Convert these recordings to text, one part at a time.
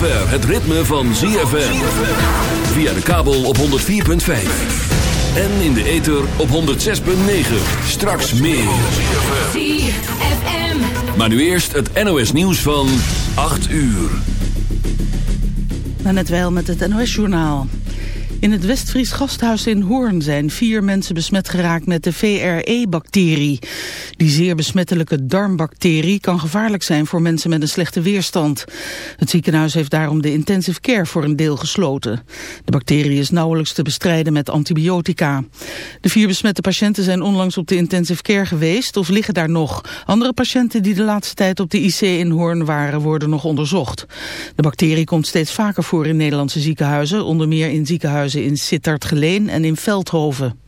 zover het ritme van ZFM. Via de kabel op 104.5. En in de ether op 106.9. Straks meer. ZFM. Maar nu eerst het NOS nieuws van 8 uur. Maar net wel met het NOS-journaal. In het Westfries gasthuis in Hoorn zijn vier mensen besmet geraakt met de VRE-bacterie. Die zeer besmettelijke darmbacterie kan gevaarlijk zijn voor mensen met een slechte weerstand. Het ziekenhuis heeft daarom de intensive care voor een deel gesloten. De bacterie is nauwelijks te bestrijden met antibiotica. De vier besmette patiënten zijn onlangs op de intensive care geweest of liggen daar nog. Andere patiënten die de laatste tijd op de IC in Hoorn waren worden nog onderzocht. De bacterie komt steeds vaker voor in Nederlandse ziekenhuizen, onder meer in ziekenhuizen in Sittard-Geleen en in Veldhoven.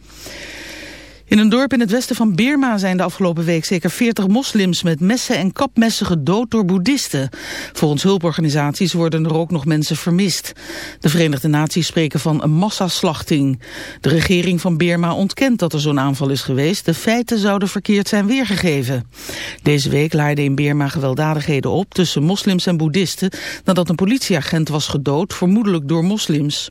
In een dorp in het westen van Birma zijn de afgelopen week zeker 40 moslims met messen en kapmessen gedood door boeddhisten. Volgens hulporganisaties worden er ook nog mensen vermist. De Verenigde Naties spreken van een massaslachting. De regering van Birma ontkent dat er zo'n aanval is geweest. De feiten zouden verkeerd zijn weergegeven. Deze week laaiden in Birma gewelddadigheden op tussen moslims en boeddhisten nadat een politieagent was gedood, vermoedelijk door moslims.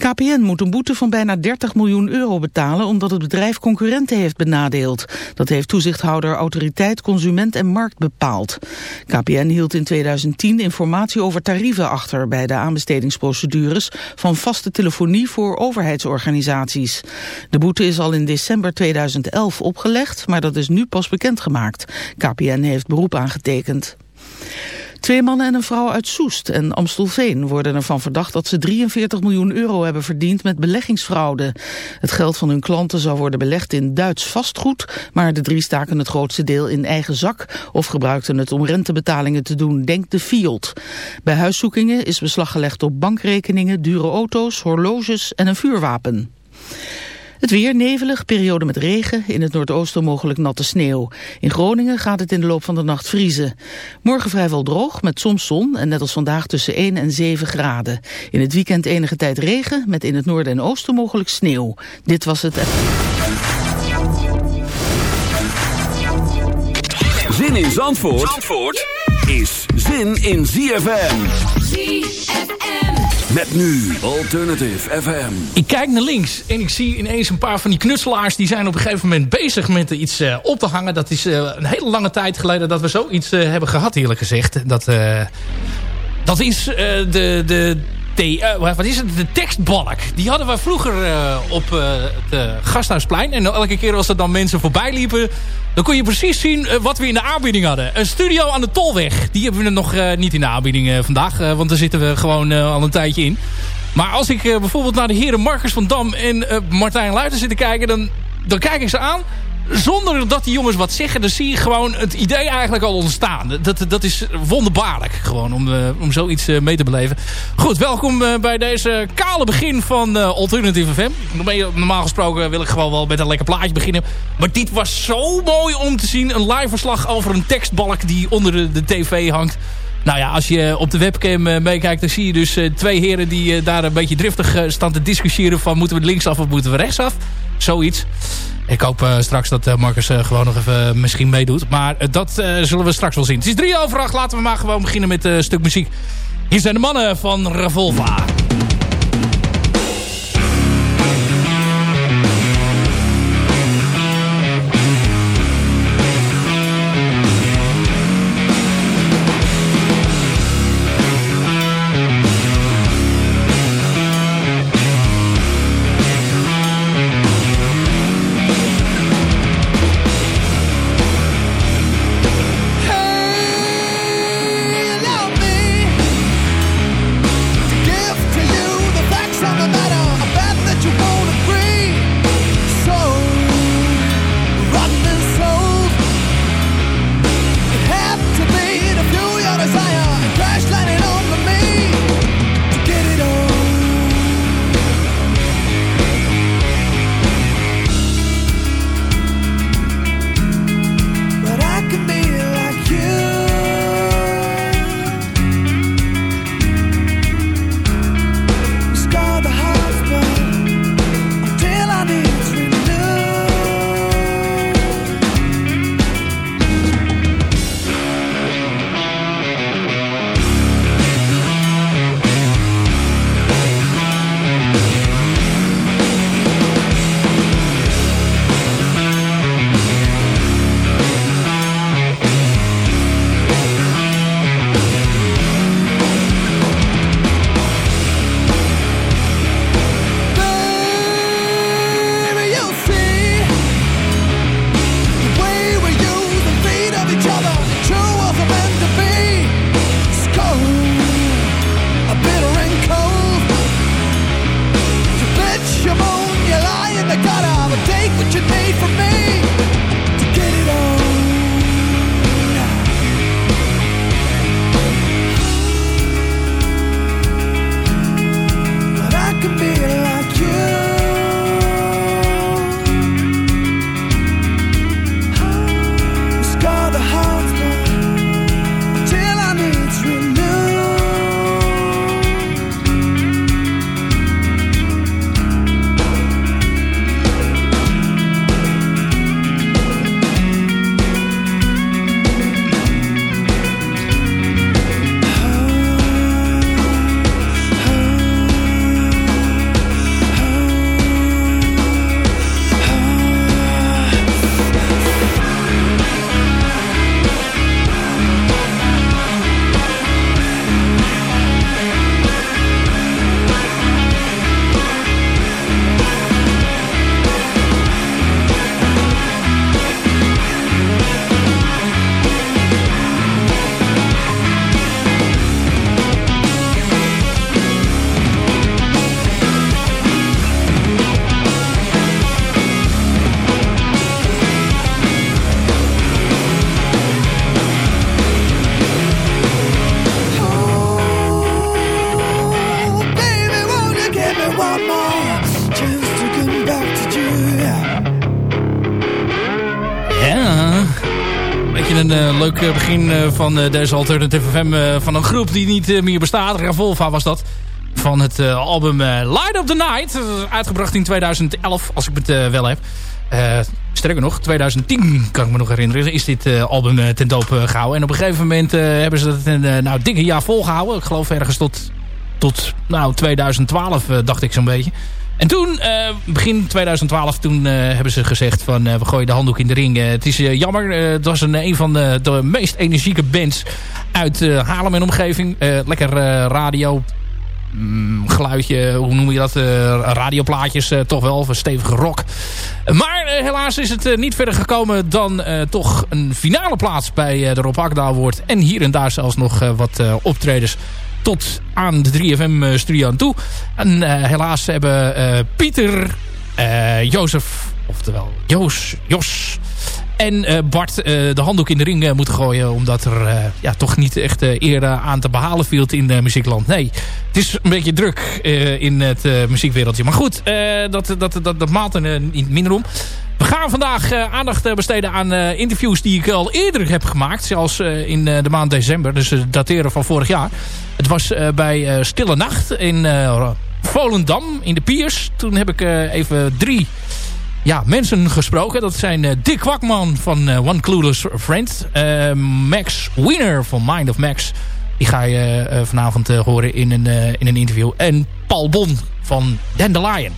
KPN moet een boete van bijna 30 miljoen euro betalen omdat het bedrijf concurrenten heeft benadeeld. Dat heeft toezichthouder Autoriteit Consument en Markt bepaald. KPN hield in 2010 informatie over tarieven achter bij de aanbestedingsprocedures van vaste telefonie voor overheidsorganisaties. De boete is al in december 2011 opgelegd, maar dat is nu pas bekendgemaakt. KPN heeft beroep aangetekend. Twee mannen en een vrouw uit Soest en Amstelveen worden ervan verdacht dat ze 43 miljoen euro hebben verdiend met beleggingsfraude. Het geld van hun klanten zou worden belegd in Duits vastgoed, maar de drie staken het grootste deel in eigen zak of gebruikten het om rentebetalingen te doen, denkt de Fiat. Bij huiszoekingen is beslag gelegd op bankrekeningen, dure auto's, horloges en een vuurwapen. Het weer nevelig, periode met regen, in het noordoosten mogelijk natte sneeuw. In Groningen gaat het in de loop van de nacht vriezen. Morgen vrijwel droog, met soms zon en net als vandaag tussen 1 en 7 graden. In het weekend enige tijd regen, met in het noorden en oosten mogelijk sneeuw. Dit was het... Zin in Zandvoort, Zandvoort is zin in ZFM. ZFM. Met nu Alternative FM. Ik kijk naar links en ik zie ineens een paar van die knutselaars... die zijn op een gegeven moment bezig met iets uh, op te hangen. Dat is uh, een hele lange tijd geleden dat we zoiets uh, hebben gehad, eerlijk gezegd. Dat, dat is de... de de, wat is het? De tekstbalk. Die hadden we vroeger op het Gasthuisplein. En elke keer als er dan mensen voorbij liepen... dan kon je precies zien wat we in de aanbieding hadden. Een studio aan de Tolweg. Die hebben we nog niet in de aanbieding vandaag. want daar zitten we gewoon al een tijdje in. Maar als ik bijvoorbeeld naar de heren Marcus van Dam en Martijn Luiten zit te kijken... Dan, dan kijk ik ze aan zonder dat die jongens wat zeggen, dan zie je gewoon het idee eigenlijk al ontstaan. Dat, dat is wonderbaarlijk gewoon om, uh, om zoiets uh, mee te beleven. Goed, welkom uh, bij deze kale begin van Alternative FM. Normaal gesproken wil ik gewoon wel met een lekker plaatje beginnen. Maar dit was zo mooi om te zien. Een live verslag over een tekstbalk die onder de, de tv hangt. Nou ja, als je op de webcam meekijkt, dan zie je dus twee heren die daar een beetje driftig staan te discussiëren van moeten we linksaf of moeten we rechtsaf. Zoiets. Ik hoop uh, straks dat uh, Marcus uh, gewoon nog even misschien meedoet. Maar dat zullen we straks wel zien. Het is drie over acht. Laten we maar gewoon beginnen met een stuk muziek. Hier zijn de mannen van Revolva. Leuk begin van deze Alternative FM van een groep die niet meer bestaat. Revolva was dat. Van het album Light of the Night. uitgebracht in 2011, als ik het wel heb. sterker nog, 2010 kan ik me nog herinneren, is dit album ten doop gehouden. En op een gegeven moment hebben ze het een nou, dikke jaar volgehouden. Ik geloof ergens tot, tot nou, 2012, dacht ik zo'n beetje. En toen, uh, begin 2012, toen uh, hebben ze gezegd van uh, we gooien de handdoek in de ring. het is jammer, het was een, een van de, de meest energieke bands uit Haarlem en omgeving. lekker radio, mm, geluidje, hoe noem je dat? radioplaatjes toch wel, van stevige rock. Maar helaas is het niet verder gekomen dan toch een finale plaats bij de Rob Akda Award. En hier en daar zelfs nog wat optredens tot aan de 3FM-studio aan toe. En uh, helaas hebben uh, Pieter, Jozef, oftewel Joos, Jos en Bart de handdoek in de ring moeten gooien. Omdat er ja, toch niet echt eer aan te behalen viel in muziekland. Nee, het is een beetje druk in het muziekwereldje. Maar goed, dat, dat, dat, dat maalt er niet minder om. We gaan vandaag aandacht besteden aan interviews die ik al eerder heb gemaakt. Zelfs in de maand december. Dus dateren van vorig jaar. Het was bij Stille Nacht in Volendam, in de Piers. Toen heb ik even drie ja, mensen gesproken. Dat zijn Dick Kwakman van One Clueless Friend. Max Wiener van Mind of Max. Die ga je vanavond horen in een, in een interview. En Paul Bon van Dandelion.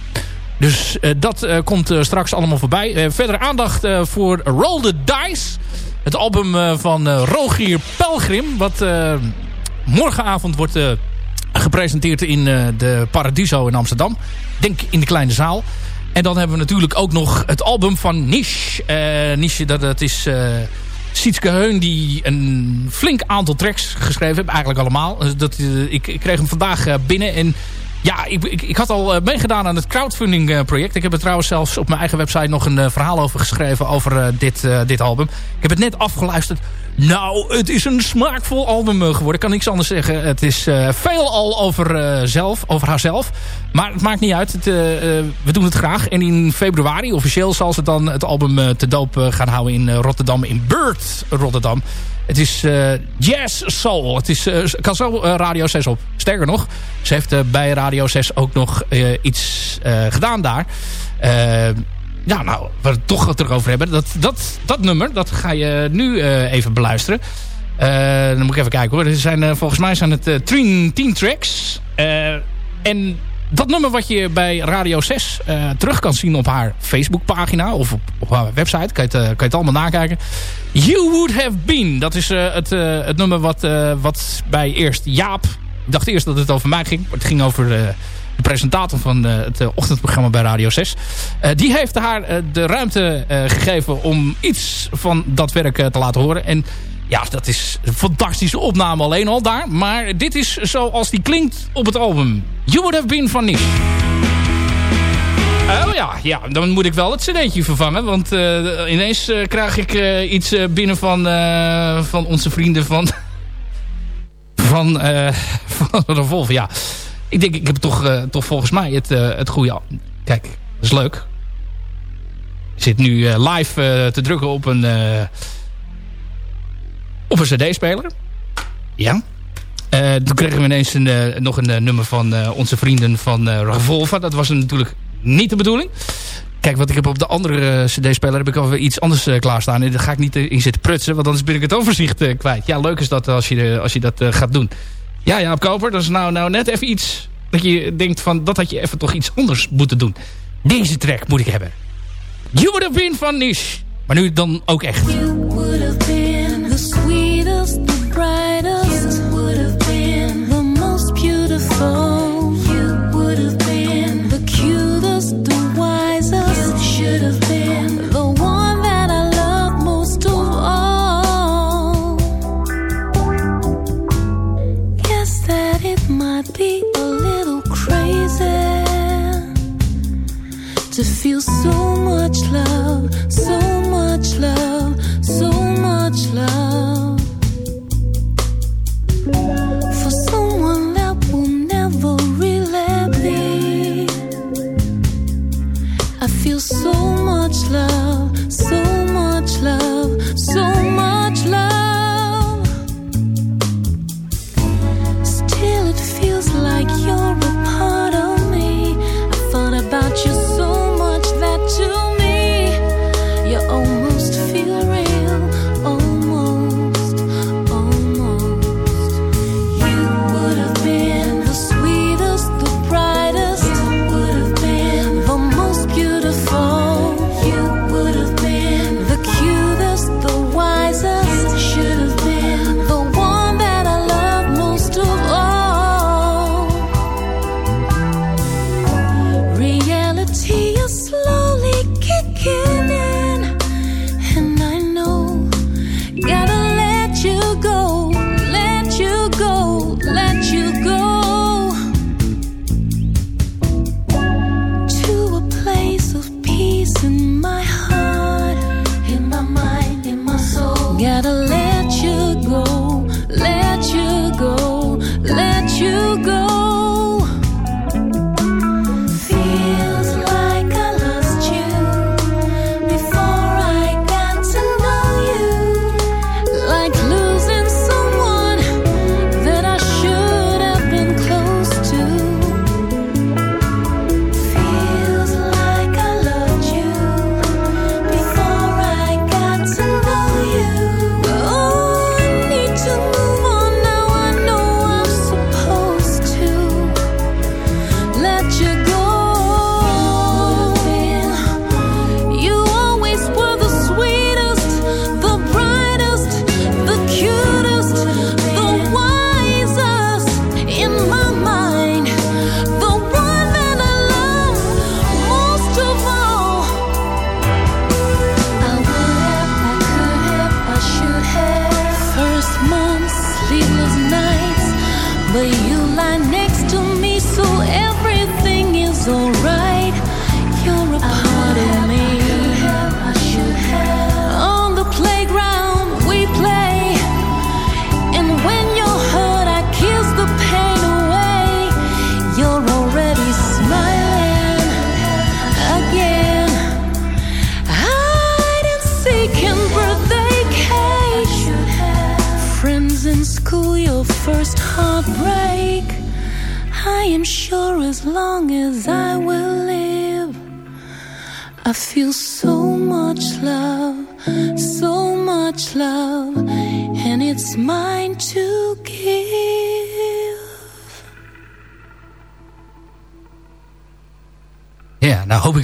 Dus dat komt straks allemaal voorbij. verder aandacht voor Roll the Dice. Het album van Rogier Pelgrim. Wat morgenavond wordt uh, gepresenteerd in uh, de Paradiso in Amsterdam. Denk in de kleine zaal. En dan hebben we natuurlijk ook nog het album van Niche. Uh, Niche, dat, is Sietske Heun die een flink aantal tracks geschreven heeft. Eigenlijk allemaal. Dat, ik, ik kreeg hem vandaag binnen en ja, ik, ik, ik, had al meegedaan aan het crowdfunding project. Ik heb er trouwens zelfs op mijn eigen website nog een verhaal over geschreven over dit, dit album. Ik heb het net afgeluisterd. Nou, het is een smaakvol album eh, geworden. Ik kan niks anders zeggen. Het is veel al over, zelf, over haarzelf. Maar het maakt niet uit. Het, we doen het graag. En in februari, officieel, zal ze dan het album te doop gaan houden in Rotterdam. In Bird Rotterdam. Het is jazz soul. Het is, kan zo Radio 6 op. Sterker nog, ze heeft bij Radio 6 ook nog iets gedaan daar ja, nou, we het toch het erover hebben. Dat, dat, dat nummer, dat ga je nu uh, even beluisteren. Uh, dan moet ik even kijken hoor. Er zijn, uh, volgens mij zijn het tien, tien tracks. en dat nummer wat je bij Radio 6 terug kan zien op haar Facebookpagina. Of op, haar website. Kan je, het, kan je het allemaal nakijken. You Would Have Been. Dat is het, het nummer wat, wat bij eerst Jaap... Ik dacht eerst dat het over mij ging. Maar het ging over de presentator van eh, het eh, ochtendprogramma bij Radio 6. Eh, die heeft haar de ruimte gegeven om iets van dat werk te laten horen. En ja, dat is een fantastische opname alleen al daar. Maar dit is zoals die klinkt op het album. You Would Have Been van. Oh ja, ja, dan moet ik wel het cd'tje vervangen. Want ineens krijg ik iets binnen van, van onze vrienden van... van, van Revolver, ja ik denk, ik heb toch, toch volgens mij het, het goede... Kijk, dat is leuk. Ik zit nu live te drukken op een... op een cd-speler. Ja. toen kregen we ineens een, nog een nummer van onze vrienden van Revolver. Dat was natuurlijk niet de bedoeling. Kijk, wat ik heb op de andere cd-speler heb ik alweer iets anders klaarstaan. En daar ga ik niet in zitten prutsen, want anders ben ik het overzicht kwijt. Ja, leuk is dat als je, als je dat gaat doen. Ja, ja, Koper, dat is nou, nou net even iets... dat je denkt van, dat had je even toch iets anders moeten doen. Deze track moet ik hebben. You would have been van Nish. Maar nu dan ook echt. Feel so much love, so much love, so much love for someone that will never. I feel so much love.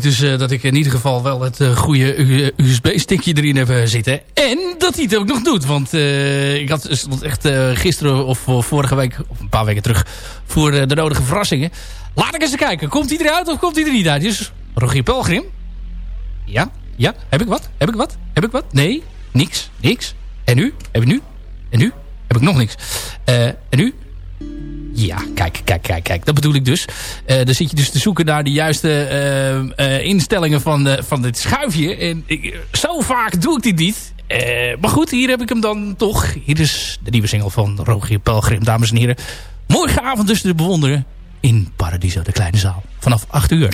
Dus uh, dat ik in ieder geval wel het uh, goede USB-stickje erin heb zitten. En dat hij het ook nog doet. Want ik had stond echt gisteren of vorige week, of een paar weken terug, voor de nodige verrassingen. Laat ik eens kijken. Komt hij eruit of komt hij er niet uit? Dus Rogier Pelgrim. Ja? Ja? Heb ik wat? Heb ik wat? Heb ik wat? Nee? Niks? Niks? En nu? Heb ik nu? En nu? Heb ik nog niks? en nu? Ja, kijk, kijk, kijk, kijk. Dat bedoel ik dus. Uh, dan zit je dus te zoeken naar de juiste uh, instellingen van, van dit schuifje. En ik, zo vaak doe ik dit niet. maar goed, hier heb ik hem dan toch. Hier is de nieuwe single van Rogier Pelgrim, dames en heren. Morgenavond dus te bewonderen in Paradiso, de kleine zaal. Vanaf 8 uur.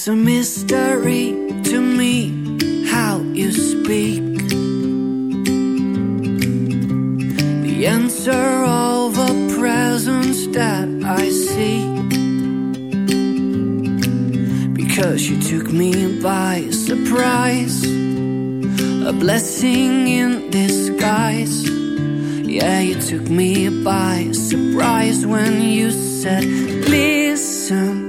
It's a mystery to me how you speak. The answer of a presence that I see. Because you took me by surprise. A blessing in disguise. Yeah, you took me by surprise when you said, Listen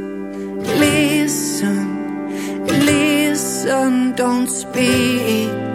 don't speak.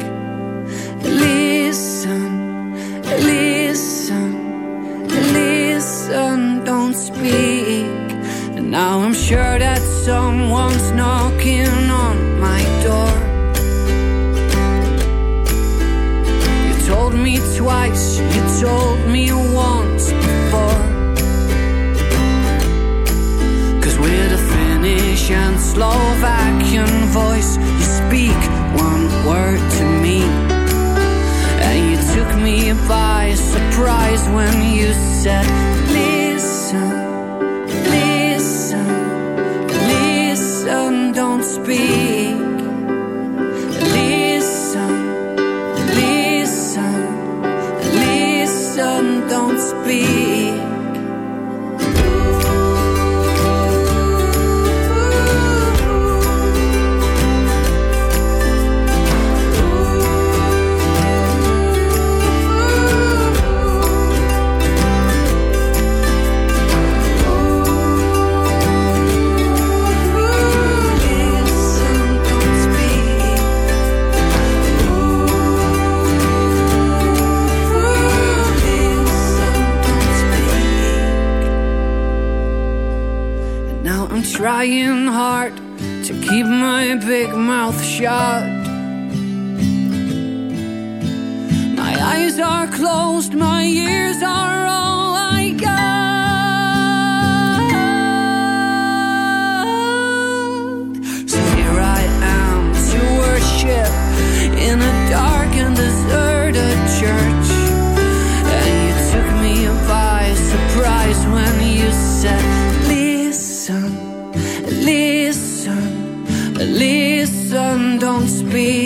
be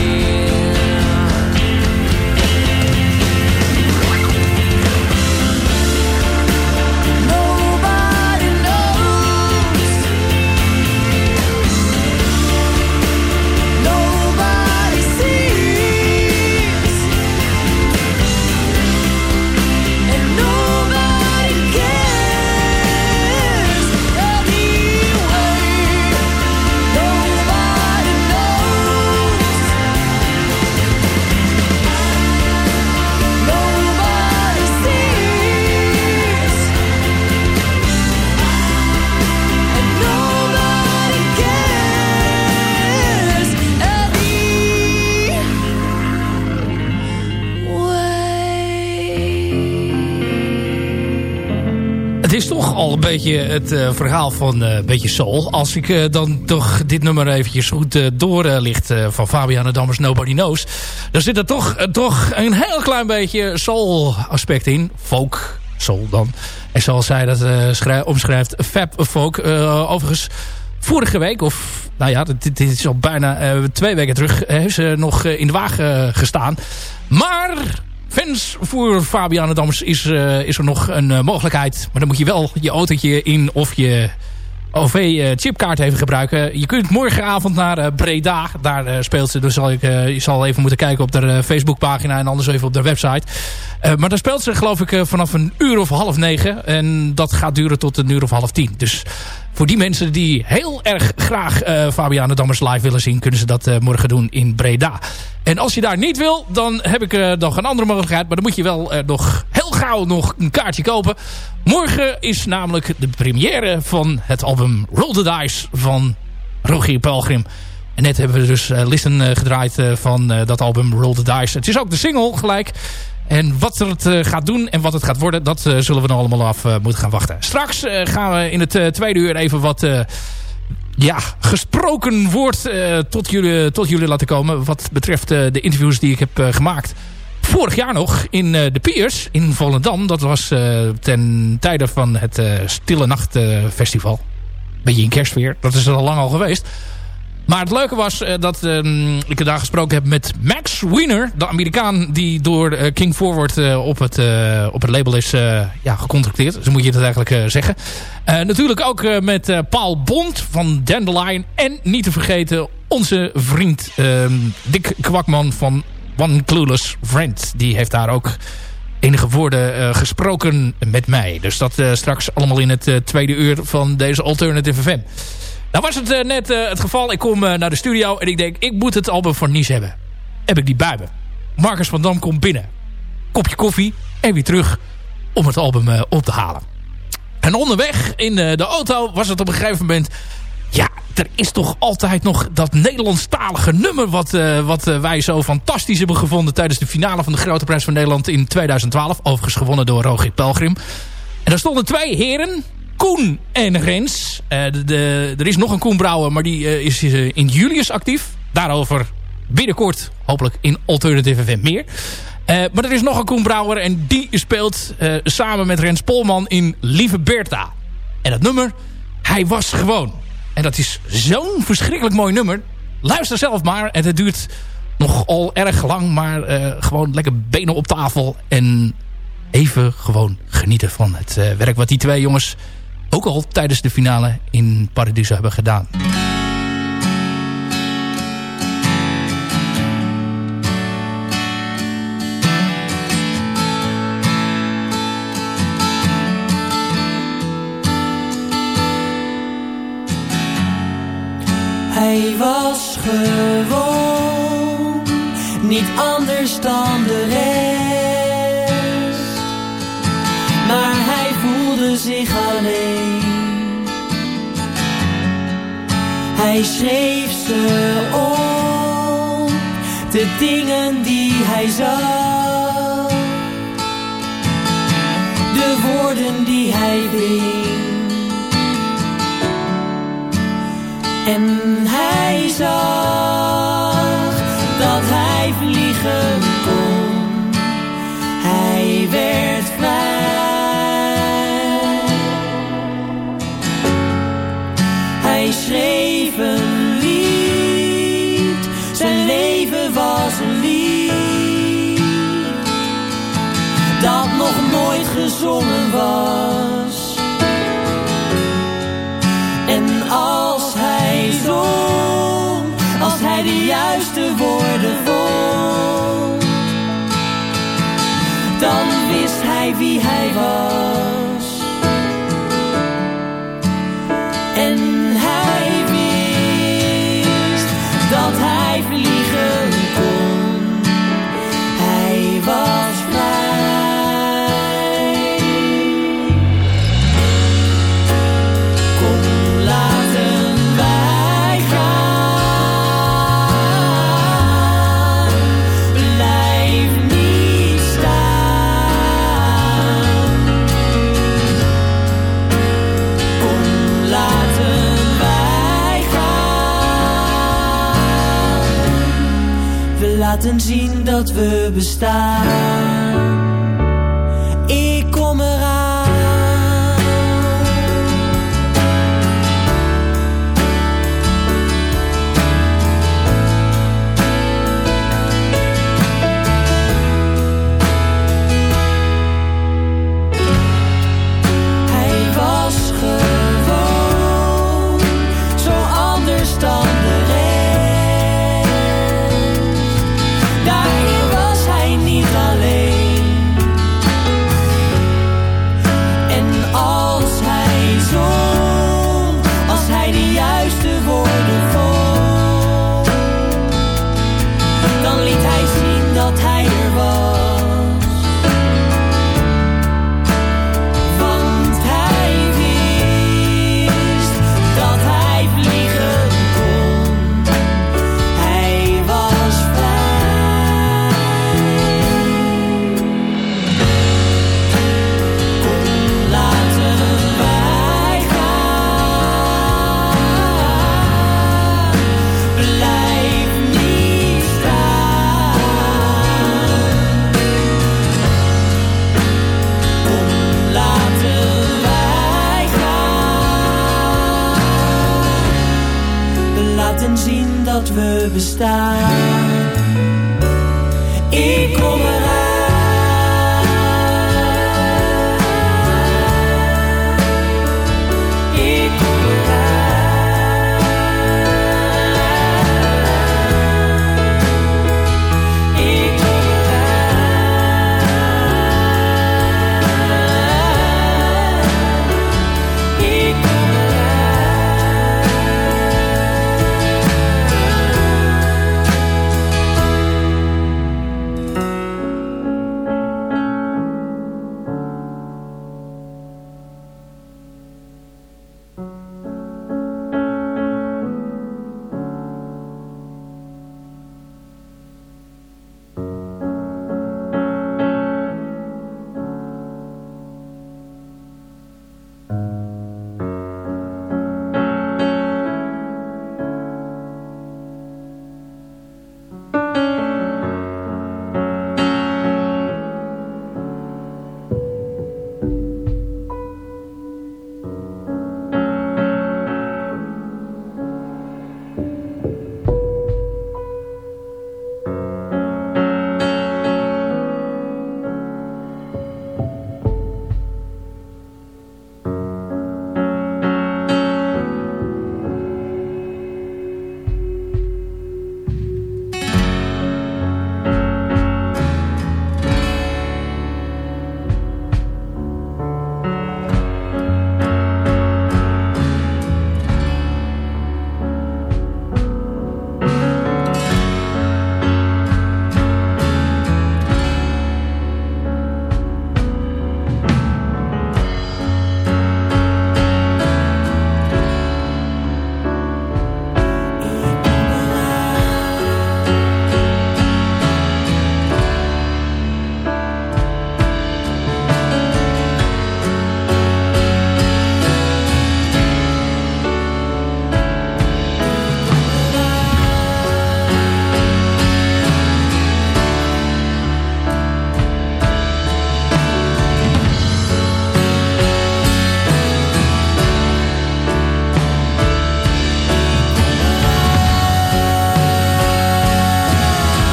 Toch al een beetje het eh, verhaal van eh, een beetje soul. Als ik eh, dan toch dit nummer eventjes goed doorlicht van Fabiana Dammers Nobody Knows. Dan zit er toch, toch een heel klein beetje soul aspect in. Folk, soul dan. En zoals zij dat omschrijft, fab folk. overigens, vorige week, of nou ja, dit is al bijna twee weken terug, heeft ze nog in de wagen gestaan. Maar fans voor Fabian Dams is, uh, is er nog een uh, mogelijkheid. Maar dan moet je wel je autootje in of je OV-chipkaart even gebruiken. Je kunt morgenavond naar Breda. Daar speelt ze. Dus zal ik, je zal even moeten kijken op de Facebookpagina en anders even op de website. maar daar speelt ze geloof ik vanaf een uur of half negen. En dat gaat duren tot een uur of half tien. Dus voor die mensen die heel erg graag uh, Fabiana Dammers live willen zien... kunnen ze dat uh, morgen doen in Breda. En als je daar niet wil, dan heb ik uh, nog een andere mogelijkheid. Maar dan moet je wel nog heel gauw nog een kaartje kopen. Morgen is namelijk de première van het album Roll the Dice van Rogier Pelgrim. En net hebben we dus listen gedraaid van dat album Roll the Dice. Het is ook de single gelijk... En wat het uh, gaat doen en wat het gaat worden, dat uh, zullen we nog allemaal af uh, moeten gaan wachten. Straks gaan we in het tweede uur even wat ja, gesproken woord tot, jullie, tot jullie laten komen. Wat betreft de interviews die ik heb gemaakt. Vorig jaar nog in de Piers in Volendam. Dat was ten tijde van het Stille Nacht Festival. Beetje in kerstfeer. Dat is er al lang al geweest. Maar het leuke was uh, dat uh, ik daar gesproken heb met Max Wiener. De Amerikaan die door uh, King Forward op, het, op het label is ja, gecontracteerd. Zo moet je het eigenlijk zeggen. natuurlijk ook met Paul Bond van Dandelion. En niet te vergeten onze vriend ehm, Dick Kwakman van One Clueless Friend. Die heeft daar ook enige woorden gesproken met mij. Dus dat straks allemaal in het tweede uur van deze Alternative FM. Nou was het uh, net uh, het geval. Ik kom uh, naar de studio en ik denk, ik moet het album van Nies hebben. Heb ik die bij me. Marcus van Dam komt binnen. Kopje koffie en weer terug om het album op te halen. En onderweg in de auto was het op een gegeven moment... Ja, er is toch altijd nog dat Nederlandstalige nummer... wat, wat wij zo fantastisch hebben gevonden... tijdens de finale van de Grote Prijs van Nederland in 2012. Overigens gewonnen door Rogier Pelgrim. En daar stonden twee heren Koen en Rens. Uh, de, er is nog een Koen Brouwer, maar die uh, is uh, in Julius actief. Daarover binnenkort hopelijk in Alternative FM meer. maar er is nog een Koen Brouwer en die speelt samen met Rens Polman in Lieve Bertha. En dat nummer, hij was gewoon. En dat is zo'n verschrikkelijk mooi nummer. Luister zelf maar. En het duurt nog al erg lang, maar gewoon lekker benen op tafel. En even gewoon genieten van het werk wat die twee jongens ook al tijdens de finale in Paradiso hebben gedaan. Hij was gewoon niet anders dan de. Hij schreef ze op, de dingen die hij zag. De woorden die hij ving. En hij zag En als hij zong, als hij de juiste woorden vond, dan wist hij wie hij laten zien dat we bestaan.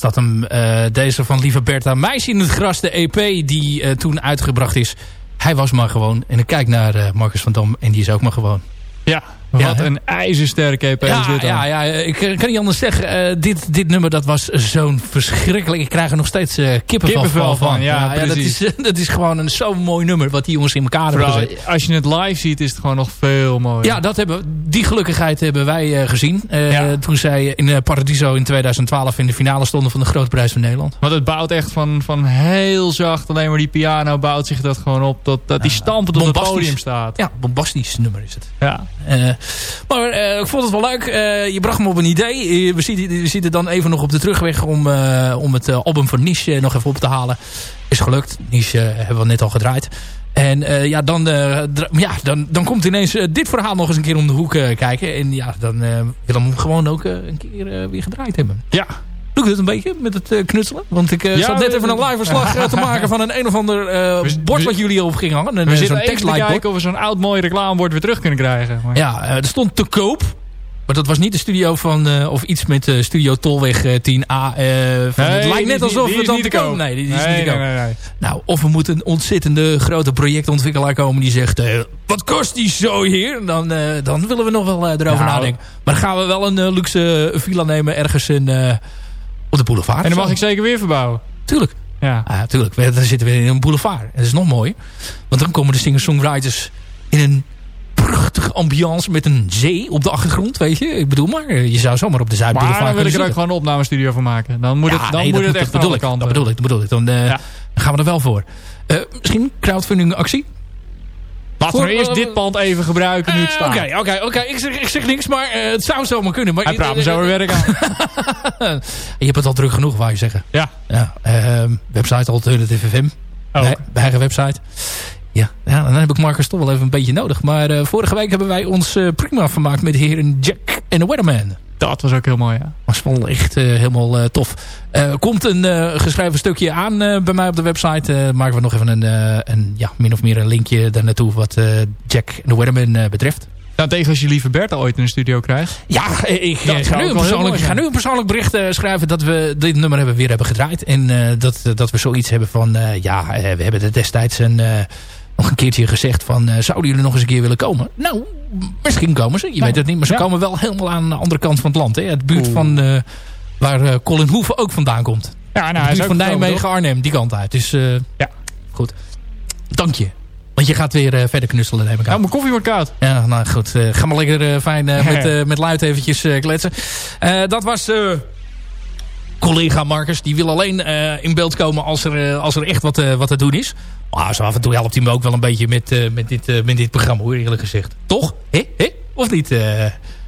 Dat hem, eh, deze van Lieve Bertha. Meisje in het gras, de EP die eh, toen uitgebracht is. Hij was maar gewoon. En ik kijk naar eh, Marcus van Dam en die is ook maar gewoon. Ja, wat een ijzersterke EP is dit dan. ja, ja, ik eh, kan niet anders zeggen. Eh, dit, dit nummer dat was zo'n verschrikkelijk... Ik krijg er nog steeds eh kippenvel, Kippenvel van. van, ja, dat, is, dat is gewoon een zo'n mooi nummer... wat die jongens in elkaar hebben Vooral gezet. als je het live ziet is het gewoon nog veel mooier. Ja, dat hebben, die gelukkigheid hebben wij gezien. Toen zij in Paradiso in 2012 in de finale stonden van de Grote Prijs van Nederland. Want het bouwt echt van, van heel zacht. Alleen maar die piano bouwt zich dat gewoon op. Dat, dat die stampend op het podium staat. Ja, bombastisch nummer is het. Ja. Maar eh, ik vond het wel leuk. Eh, je bracht me op een idee. Eh, we, zitten, dan even nog op de terugweg om, om het album van Niche nog even op te halen. Is gelukt. Niche hebben we net al gedraaid. En ja, dan, ja dan, dan komt ineens dit verhaal nog eens een keer om de hoek kijken. En ja, dan wil hem gewoon ook een keer weer gedraaid hebben. Ja. Doe ik het een beetje met het eh, knutselen? Want ik eh Ja, zat net we- even een live verslag eh, te maken van een een of ander eh, We- bord we- wat jullie op gingen hangen. Een, We eh, zitten even te kijken of we zo'n oud mooi reclamebord weer terug kunnen krijgen. Maar- Ja, eh, er stond te koop. Maar dat was niet de studio van... eh, of iets met eh, Studio Tolweg eh, 10A. eh, van, het lijkt net alsof we die dan te koop. Nee, die is Nee, niet te nee, koop. nee, nee. Nou, of er moet een ontzettende grote projectontwikkelaar komen die zegt... eh, wat kost die zo hier? Dan, eh, dan willen we nog wel eh, erover Nou. nadenken. Maar dan gaan we wel een eh, luxe villa nemen ergens in, eh, op de boulevard. En dan mag ik zeker weer verbouwen. Tuurlijk. Ja. Tuurlijk. We- Dan zitten we in een boulevard. En dat is nog mooi. Want dan komen de singer-songwriters in een prachtige ambiance met een zee op de achtergrond, weet je. Ik bedoel maar, je zou zomaar op de Maar Zuidboulevard dan wil ik er ook gewoon een opnamestudio van maken. Dan moet het, dan nee, moet het echt dat bedoel alle ik, kanten. Dat bedoel ik, dat bedoel ik. Dan, eh, Ja. dan gaan we er wel voor. Eh, misschien crowdfunding actie? Laten we eerst dit pand even gebruiken nu het Eh, staat. Oké, oké, oké. Ik zeg, ik zeg niks, maar eh, het zou zomaar kunnen. Maar Hij praat me zo weer werk aan. Je hebt het al druk genoeg, wou je zeggen. Ja. Ja, ehm, website Alternative FM. Nee, bij eigen website. Ja, ja, dan heb ik Marcus toch wel even een beetje nodig. Maar eh, vorige week hebben wij ons prima vermaakt met de heren Jack en de Weatherman. Dat was ook heel mooi, ja. Was wel echt eh, helemaal eh, tof. Eh, komt een geschreven stukje aan bij mij op de website. Maken we nog even een, een ja, min of meer een linkje daar naartoe wat Jack de Weatherman eh, betreft. Nou, tegen als je lieve Bertha ooit in de studio krijgt. Ja, ik Dat ga, nu een persoonlijk, ga nu een persoonlijk bericht schrijven dat we dit nummer hebben, weer hebben gedraaid. En dat, dat we zoiets hebben van, ja, we hebben er destijds een, nog een keertje gezegd van, eh, zouden jullie nog eens een keer willen komen? Nou, misschien komen ze, je weet het niet. Maar ze ja. komen wel helemaal aan de andere kant van het land. Hè? Het buurt Oeh. van, eh, waar eh, Colin Hoeven ook vandaan komt. Ja, nou, de buurt van Nijmegen, Arnhem, die kant uit. Dus Ja. goed. Dank je. Want je gaat weer verder knutselen, neem ik aan. Nou, mijn koffie wordt koud. Ja, nou goed. eh, ga maar lekker fijn met, met luid eventjes kletsen. Dat was collega Marcus. Die wil alleen eh, in beeld komen als er, eh, als er echt wat, eh, wat te doen is. Maar zo af en toe helpt hij me ook wel een beetje met, eh, met, dit, eh, met dit programma, hoor eerlijk gezegd. Toch? Hé? Hé? Of niet? eh?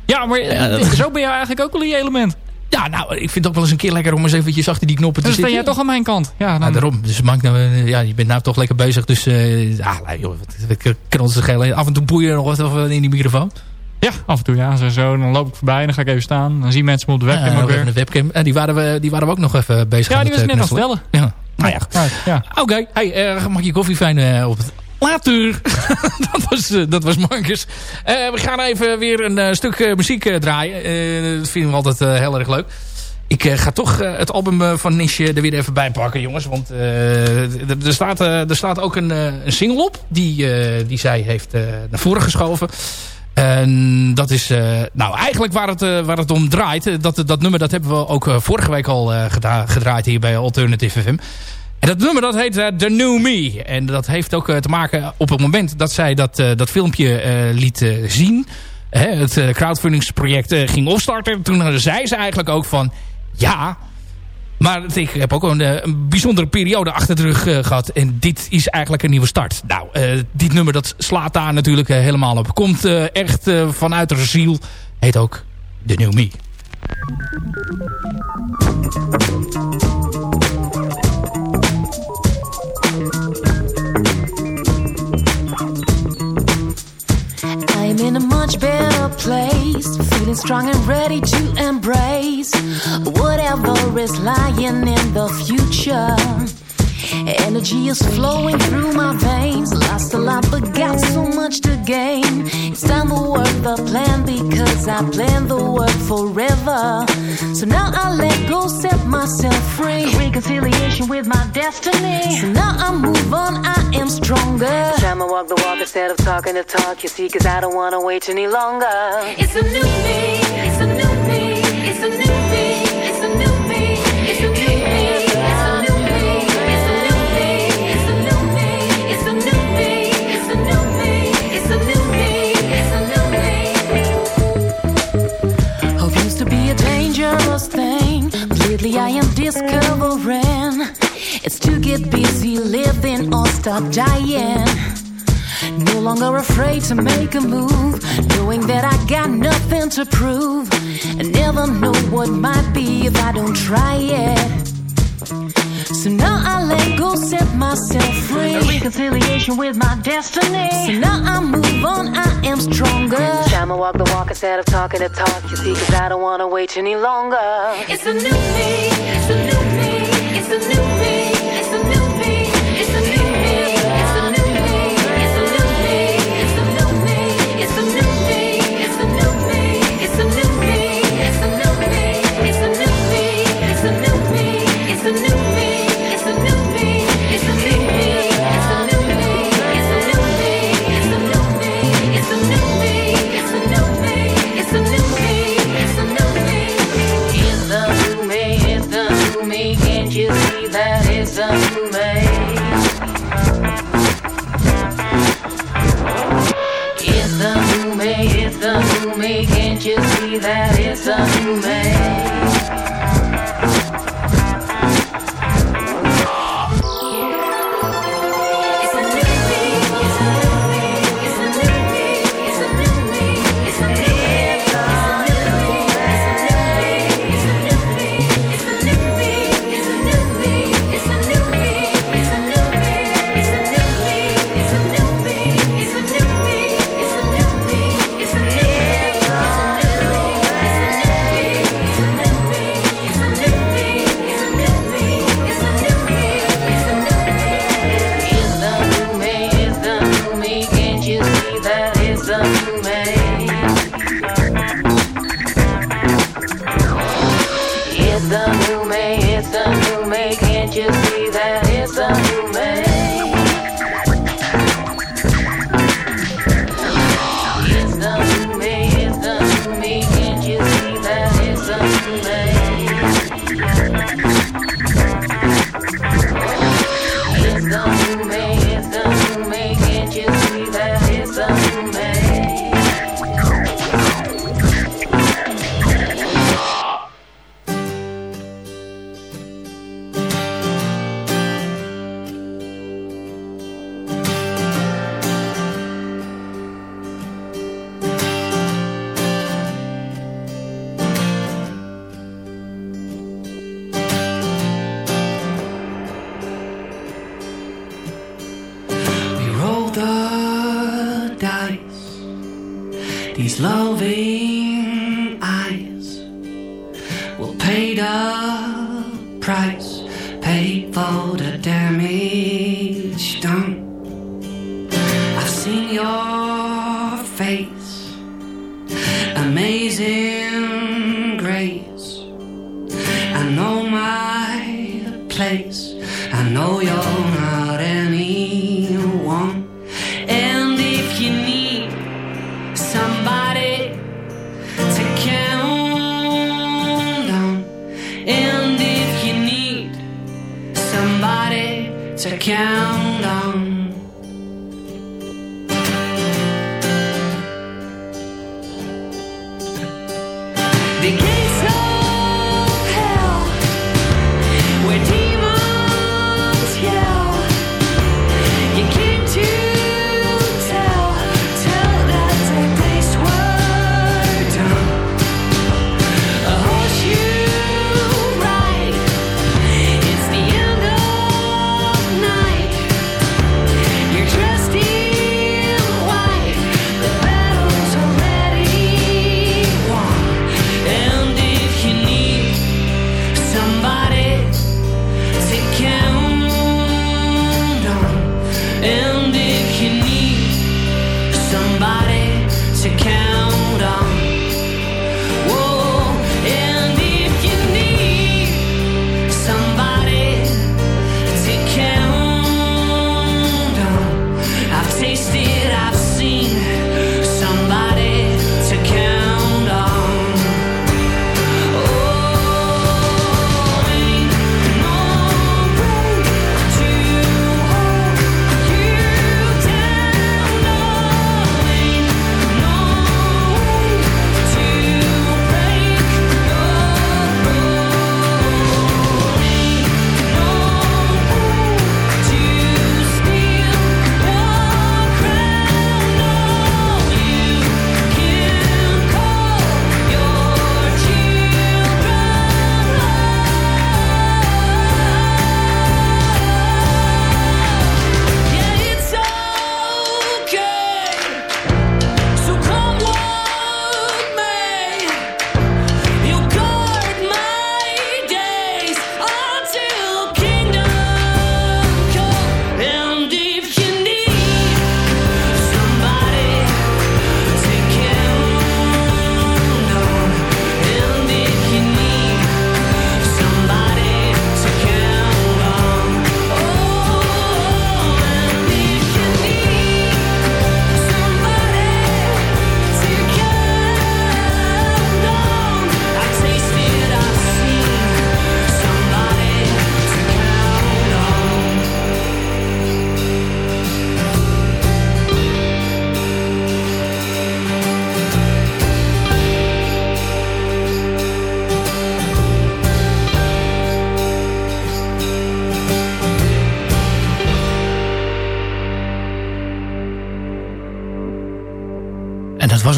Ja, maar Ja, dat- zo ben jij eigenlijk ook wel in je element. ja, nou, ik vind het ook wel eens een keer lekker om eens eventjes achter die knoppen te Dus ben zitten. jij toch aan mijn kant. Ja, dan, Ja, daarom. Dus maak nou, ja, je bent nou toch lekker bezig. Dus uh, ja, nou, joh, wat- wat schelen. Af en toe boeien nog wat in die microfoon. Ja, af en toe ja. Zo, zo, dan loop ik voorbij en dan ga ik even staan. Dan zien mensen me op de webcam Ja, ook weer. een webcam. En die waren, we, die waren we ook nog even bezig Ja, die was ik net eh, aan het. Ja. Nou ja, Right, ja. Oké, hey, eh, mag je koffie fijn eh, op het... Later! dat, was, eh, dat was Marcus. Eh, we gaan even weer een eh, stuk eh, muziek eh, draaien. Eh, dat vinden we altijd eh, heel erg leuk. Ik eh, ga toch eh, het album eh, van Nisje er weer even bij pakken, jongens. Want eh, er- staat, eh, er staat ook een, eh, een single op. Die, eh, die zij heeft eh, naar voren geschoven. En dat is eh, nou eigenlijk waar het, eh, waar het om draait. Eh, Dat, dat nummer dat hebben we ook vorige week al gedraaid hier bij Alternative FM. En dat nummer dat heet The New Me. En dat heeft ook te maken op het moment dat zij dat, dat filmpje liet zien. Hè, het crowdfundingsproject ging opstarten. Toen zei ze eigenlijk ook van... Ja, maar ik heb ook een, eh, een bijzondere periode achter de rug eh, gehad. En dit is eigenlijk een nieuwe start. Nou, eh, dit nummer dat slaat daar natuurlijk helemaal op. Komt echt vanuit de ziel. Heet ook The New Me. In a much better place, feeling strong and ready to embrace whatever is lying in the future. Energy is flowing through my veins. Lost a lot, but got so much to gain. It's time to work the plan because I plan the work forever. So now I let go, set myself free. Reconciliation with my destiny. So now I move on, I am stronger. It's time I walk the walk instead of talking the talk. You see, cause I don't wanna wait any longer. It's a new me, it's a new me, it's a new me. I am discovering. It's to get busy living or stop dying. No longer afraid to make a move. Knowing that I got nothing to prove. And never know what might be if I don't try it. So now I let go, set myself free. A reconciliation with my destiny. So now I move on, I am stronger. Time I walk the walk instead of talking the talk. You see, cause I don't wanna wait any longer. It's a new me, it's a new me, it's a new me. done you made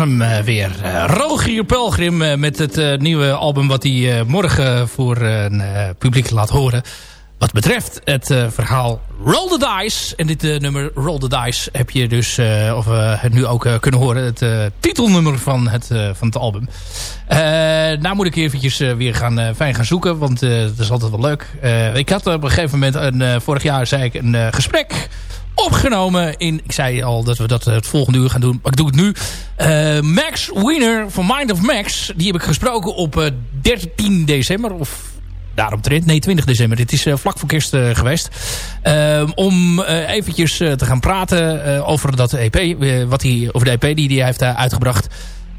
eh, weer. Eh, Rogier Pelgrim eh, met het nieuwe album wat hij morgen voor een publiek laat horen. Wat betreft het verhaal Roll the Dice. En dit nummer Roll the Dice heb je dus of, het nu ook kunnen horen. Het titelnummer van het, van het album. Nou moet ik eventjes weer gaan, fijn gaan zoeken. Want dat is altijd wel leuk. Ik had op een gegeven moment, een, vorig jaar zei ik, een gesprek opgenomen in... Ik zei al dat we dat eh, het volgende uur gaan doen, maar ik doe het nu. Eh, Max Wiener van Mind of Max. Die heb ik gesproken op eh, 13 december. Of daaromtrent. Nee, 20 december. Dit is eh, vlak voor kerst eh, geweest. Om eh, eventjes eh, te gaan praten eh, over dat EP. eh, wat hij, over de EP die hij heeft eh, uitgebracht.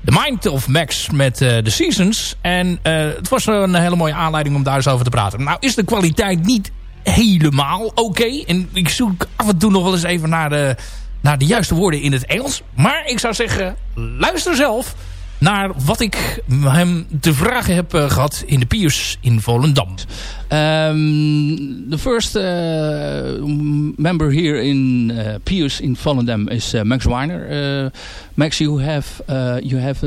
The Mind of Max met eh, The Seasons. En eh, het was een hele mooie aanleiding om daar eens over te praten. Nou is de kwaliteit niet helemaal oké. En ik zoek af en toe nog wel eens even naar de, naar de juiste woorden in het Engels. Maar ik zou zeggen, luister zelf naar wat ik hem te vragen heb eh, gehad in de Piers in Volendam. Um, the first m- member here in uh, Pius in Volendam is Max Weiner. Max, you have you have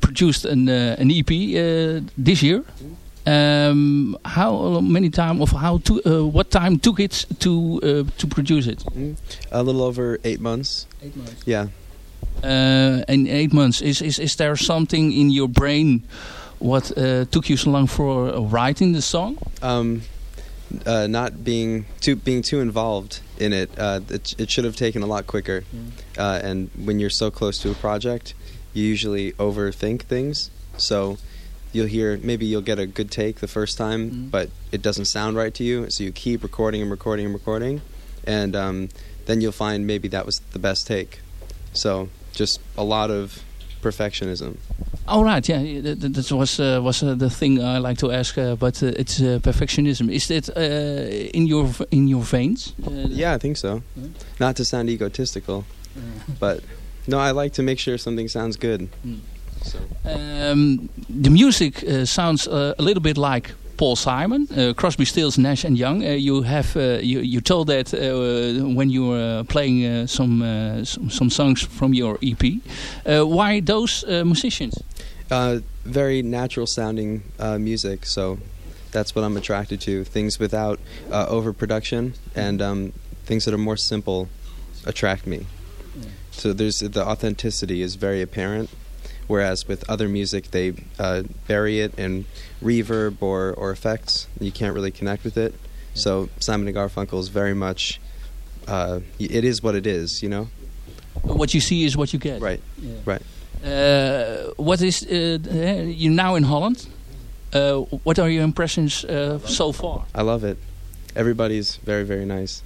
produced an, an EP this year. Um, how many time of how to uh, what time took it to uh, to produce it? A little over eight months. Eight months. Yeah. Uh, in eight months, is, is is there something in your brain what uh, took you so long for uh, writing the song? Um, uh, not being too being too involved in it. Uh, it, it should have taken a lot quicker. Uh, and when you're so close to a project, you usually overthink things. So you'll hear maybe you'll get a good take the first time, Mhm. but it doesn't sound right to you. So you keep recording and recording and recording, and um, then you'll find maybe that was the best take. So just a lot of perfectionism. All right, yeah, that, that- was uh, was uh, the thing I like to ask, uh, but uh, it's uh, perfectionism. Is that uh, in your in your veins? Uh, Yeah, I think so. Yeah. Not to sound egotistical, but no, I like to make sure something sounds good. Mm. So Um, the music uh, sounds uh, a little bit like Paul Simon, uh, Crosby, Stills, Nash and Young. Uh, you have uh, you you told that uh, when you were playing uh, some, uh, some some songs from your EP. Uh, why those uh, musicians? uh, very natural sounding uh, music. So that's what I'm attracted to. Things without uh, overproduction and um, things that are more simple attract me. So there's the authenticity is very apparent. Whereas with other music, they uh, bury it in reverb or, or effects. You can't really connect with it. So Simon and Garfunkel is very much uh, it is what it is, you know. What you see is what you get. Right. Yeah. Right. Uh, what is uh, you're now in Holland? Uh, what are your impressions uh, so far? I love it. Everybody's very very nice.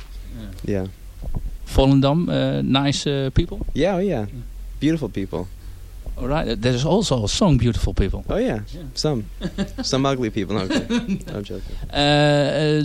Yeah. Volendam, uh, nice uh, people. Yeah. Oh yeah. Beautiful people. All right. There's also a song, "Beautiful People." Oh yeah. Some. Some ugly people. No, I'm joking. I'm joking. Uh,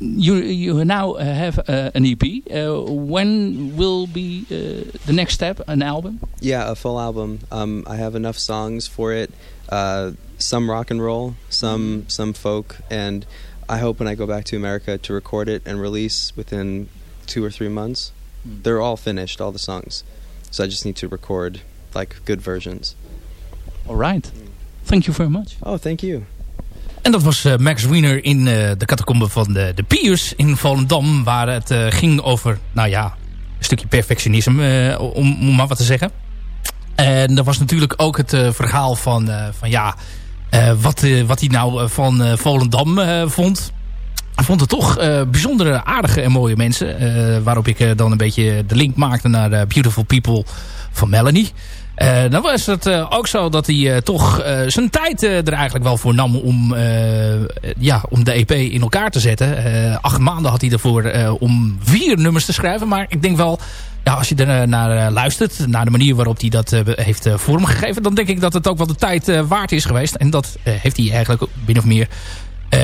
you you now uh, have uh, an EP. Uh, when will be uh, the next step? An album? Yeah, a full album. Um, I have enough songs for it. Uh, some rock and roll, some some folk, and I hope when I go back to America to record it and release within two or three months. Hmm. They're all finished, all the songs. So I just need to record like good versions. All right. Thank you very much. Oh, thank you. En dat was eh, Max Wiener in eh, de catacombe van de, de Piers in Volendam. Waar het eh, ging over, nou ja, een stukje perfectionisme, eh, om, om maar wat te zeggen. En er was natuurlijk ook het eh, verhaal van, eh, van ja, eh, wat, eh, wat hij nou eh, van eh, Volendam eh, vond. Hij vond het toch eh, bijzondere, aardige en mooie mensen. eh, waarop ik eh, dan een beetje de link maakte naar eh, Beautiful People van Melanie. Eh, dan was het eh, ook zo dat hij eh, toch zijn tijd er eigenlijk wel voor nam om, ja, om de EP in elkaar te zetten. Acht maanden had hij ervoor om vier nummers te schrijven. Maar ik denk wel, ja, als je er naar luistert, naar de manier waarop hij dat heeft vormgegeven, dan denk ik dat het ook wel de tijd waard is geweest. En dat heeft hij eigenlijk min of meer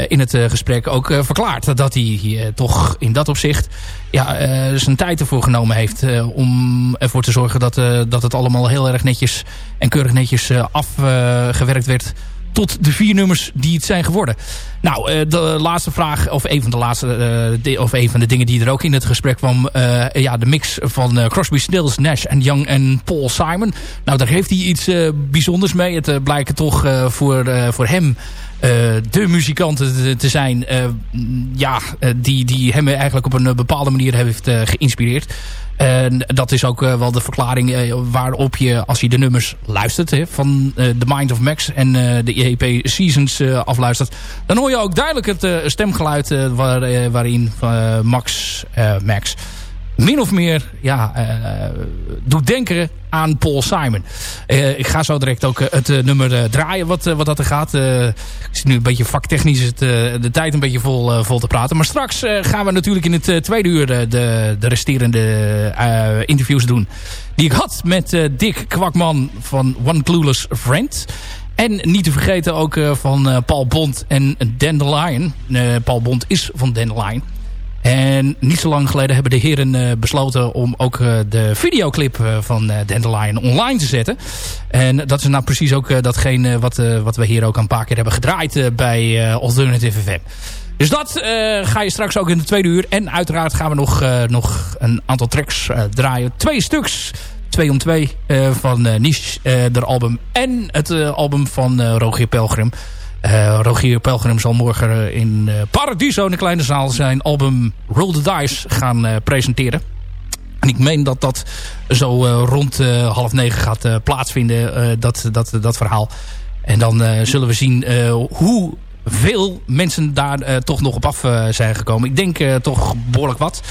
in het eh, gesprek ook eh, verklaard. Dat hij eh, toch in dat opzicht ja, eh, zijn tijd ervoor genomen heeft eh, om ervoor te zorgen dat, eh, dat het allemaal heel erg netjes en keurig netjes eh, afgewerkt werd tot de vier nummers die het zijn geworden. Nou, eh, de laatste vraag, of een van de laatste, eh, of een van de dingen die er ook in het gesprek kwam. eh, ja, de mix van eh, Crosby, Stills, Nash en Young en Paul Simon. Nou, daar heeft hij iets eh, bijzonders mee. Het blijkt toch eh, voor, eh, voor hem eh, de muzikanten te, zijn. eh, ja, eh, die, die hem eigenlijk op een eh, bepaalde manier heeft eh, geïnspireerd. En dat is ook eh, wel de verklaring eh, waarop je, als je de nummers luistert... Hè, van eh, The Mind of Max en eh, de EP Seasons eh, afluistert... dan hoor je ook duidelijk het eh, stemgeluid eh, waar, eh, waarin eh, Max, eh, Max min of meer ja, eh, doet denken aan Paul Simon. Eh, ik ga zo direct ook eh, het nummer draaien wat, wat dat er gaat. Ik zit nu een beetje vaktechnisch het, de tijd een beetje vol, vol te praten. Maar straks gaan we natuurlijk in het tweede uur de, de resterende interviews doen. Die ik had met Dick Kwakman van One Clueless Friend. En niet te vergeten ook van Paul Bond en Dandelion. Paul Bond is van Dandelion. En niet zo lang geleden hebben de heren eh, besloten om ook eh, de videoclip eh, van Dandelion online te zetten. En dat is nou precies ook datgene wat, wat we hier ook een paar keer hebben gedraaid bij Alternative FM. Dus dat ga je straks ook in de tweede uur. En uiteraard gaan we nog, nog een aantal tracks draaien. Twee stuks. Twee om twee van Niche, der album. En het album van Rogier Pelgrim. Eh, Rogier Pelgrim zal morgen eh, in eh, Paradiso in de kleine zaal zijn album Roll the Dice gaan presenteren. En ik meen dat dat zo rond half negen gaat plaatsvinden, dat, dat, dat verhaal. En dan zullen we zien eh, hoe veel mensen daar toch nog op af zijn gekomen. Ik denk toch behoorlijk wat.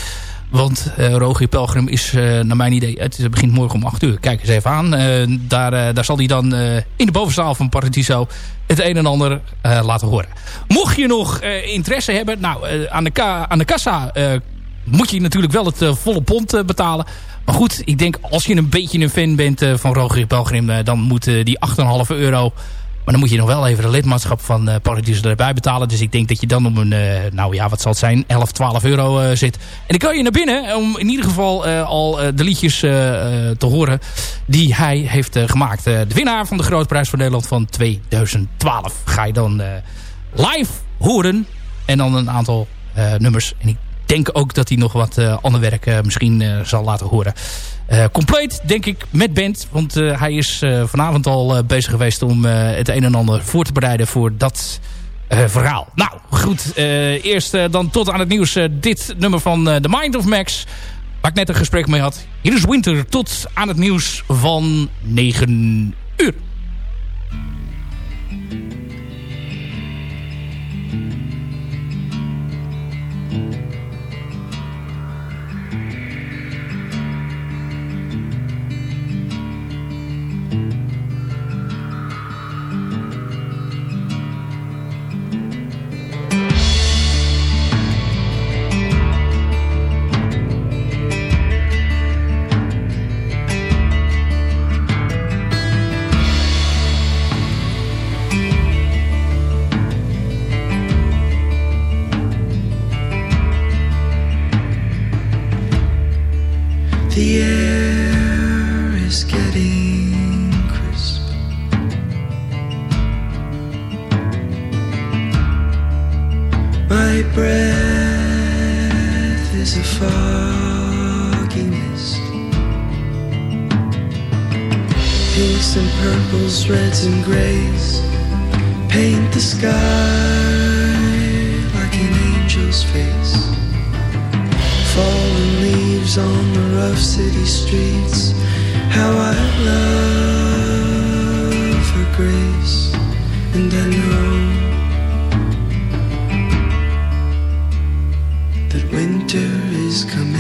Want eh Rogier Pelgrim is, eh, naar mijn idee, het begint morgen om 8 uur. Kijk eens even aan. Eh, daar, daar zal hij dan in de bovenzaal van Paradiso het een en ander laten horen. Mocht je nog interesse hebben, nou, aan, de aan de kassa moet je natuurlijk wel het volle pond betalen. Maar goed, ik denk als je een beetje een fan bent van Rogier Pelgrim, dan moet die 8,5 euro... Maar dan moet je nog wel even de lidmaatschap van Paradiso erbij betalen. Dus ik denk dat je dan om een, eh, nou ja, wat zal het zijn, 11, 12 euro eh, zit. En dan kan je naar binnen om in ieder geval al de liedjes te horen die hij heeft gemaakt. De winnaar van de Grootprijs voor Nederland van 2012 ga je dan live horen. En dan een aantal nummers. En ik denk ook dat hij nog wat eh, ander werk eh, misschien eh, zal laten horen. Compleet, denk ik, met band. Want hij is vanavond al bezig geweest om het een en ander voor te bereiden voor dat verhaal. Nou, goed. eh, eerst dan tot aan het nieuws dit nummer van The Mind of Max. Waar ik net een gesprek mee had. Hier is Winter tot aan het nieuws van 9 uur. And I know that winter is coming.